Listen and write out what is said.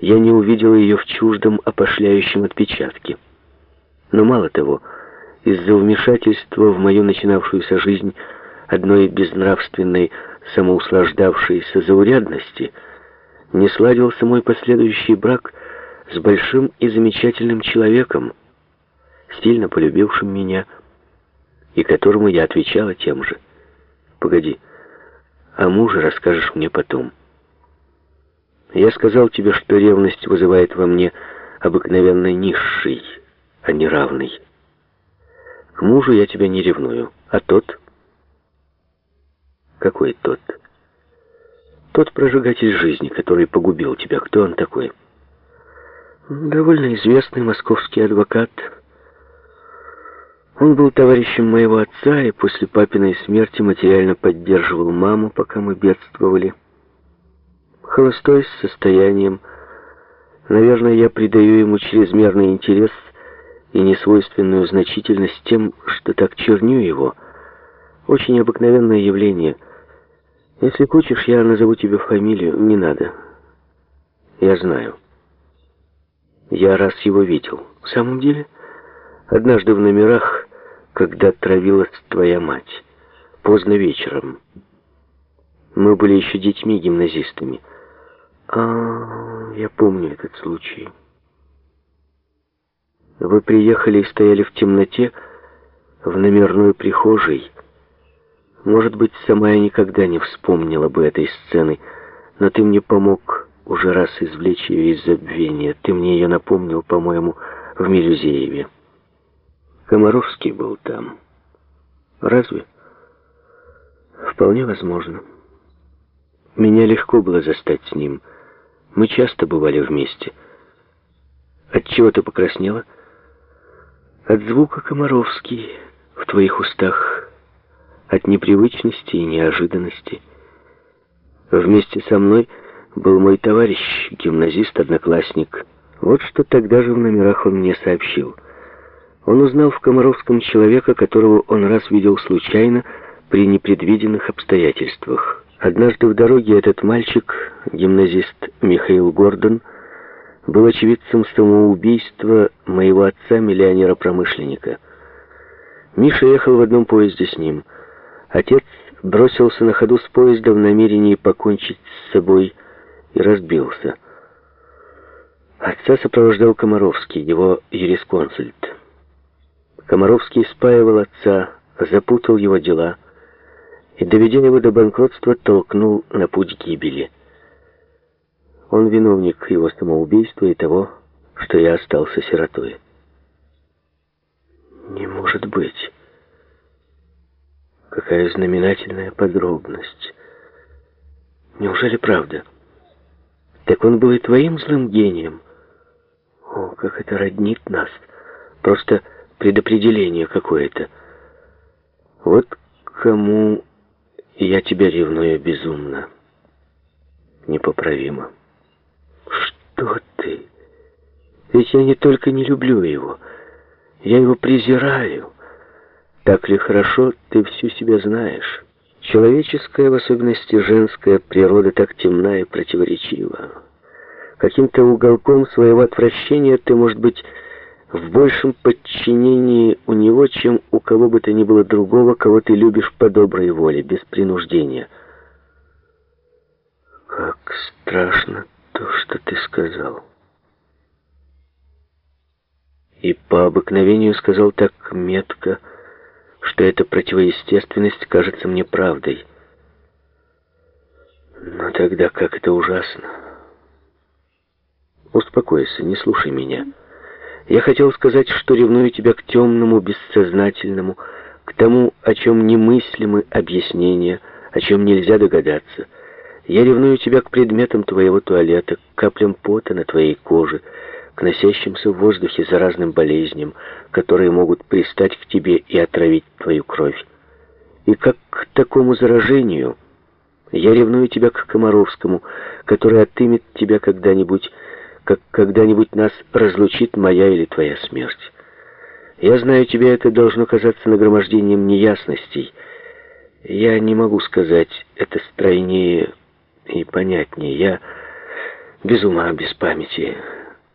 я не увидел ее в чуждом опошляющем отпечатке. Но мало того, из-за вмешательства в мою начинавшуюся жизнь одной безнравственной, самоуслаждавшейся заурядности, не сладился мой последующий брак с большим и замечательным человеком, сильно полюбившим меня, и которому я отвечала тем же. Погоди, а муже расскажешь мне потом. Я сказал тебе, что ревность вызывает во мне обыкновенно низший, а не равный. К мужу я тебя не ревную, а тот... Какой тот? Тот прожигатель жизни, который погубил тебя. Кто он такой? Довольно известный московский адвокат. Он был товарищем моего отца и после папиной смерти материально поддерживал маму, пока мы бедствовали холостой с состоянием. Наверное, я придаю ему чрезмерный интерес и несвойственную значительность тем, что так черню его. Очень обыкновенное явление. Если хочешь, я назову тебе фамилию. Не надо. Я знаю. Я раз его видел. В самом деле, однажды в номерах, когда травилась твоя мать. Поздно вечером. Мы были еще детьми-гимназистами. А, я помню этот случай. Вы приехали и стояли в темноте в номерной прихожей. Может быть, сама я никогда не вспомнила бы этой сцены, но ты мне помог уже раз извлечь ее из забвения. Ты мне ее напомнил, по-моему, в Милюзееве. Комаровский был там. Разве? Вполне возможно. Меня легко было застать с ним — мы часто бывали вместе. От чего ты покраснела? От звука Комаровский в твоих устах, от непривычности и неожиданности. Вместе со мной был мой товарищ, гимназист-одноклассник. Вот что тогда же в номерах он мне сообщил. Он узнал в Комаровском человека, которого он раз видел случайно при непредвиденных обстоятельствах. Однажды в дороге этот мальчик, гимназист Михаил Гордон, был очевидцем самоубийства моего отца, миллионера-промышленника. Миша ехал в одном поезде с ним. Отец бросился на ходу с поезда в намерении покончить с собой и разбился. Отца сопровождал Комаровский, его юрисконсульт. Комаровский спаивал отца, запутал его дела — и, доведя его до банкротства, толкнул на путь гибели. Он виновник его самоубийства и того, что я остался сиротой. Не может быть. Какая знаменательная подробность. Неужели правда? Так он был и твоим злым гением. О, как это роднит нас. Просто предопределение какое-то. Вот кому я тебя ревную безумно. Непоправимо. Что ты? Ведь я не только не люблю его, я его презираю. Так ли хорошо, ты всю себя знаешь. Человеческая, в особенности женская, природа так темна и противоречива. Каким-то уголком своего отвращения ты, может быть, в большем подчинении у него, чем у кого бы то ни было другого, кого ты любишь по доброй воле, без принуждения. Как страшно то, что ты сказал. И по обыкновению сказал так метко, что эта противоестественность кажется мне правдой. Но тогда как это ужасно. Успокойся, не слушай меня. Я хотел сказать, что ревную тебя к темному, бессознательному, к тому, о чем немыслимы объяснения, о чем нельзя догадаться. Я ревную тебя к предметам твоего туалета, к каплям пота на твоей коже, к носящимся в воздухе заразным болезням, которые могут пристать к тебе и отравить твою кровь. И как к такому заражению я ревную тебя к Комаровскому, который отымет тебя когда-нибудь, как когда-нибудь нас разлучит моя или твоя смерть. Я знаю, тебе это должно казаться нагромождением неясностей. Я не могу сказать это стройнее и понятнее. Я, без ума, без памяти.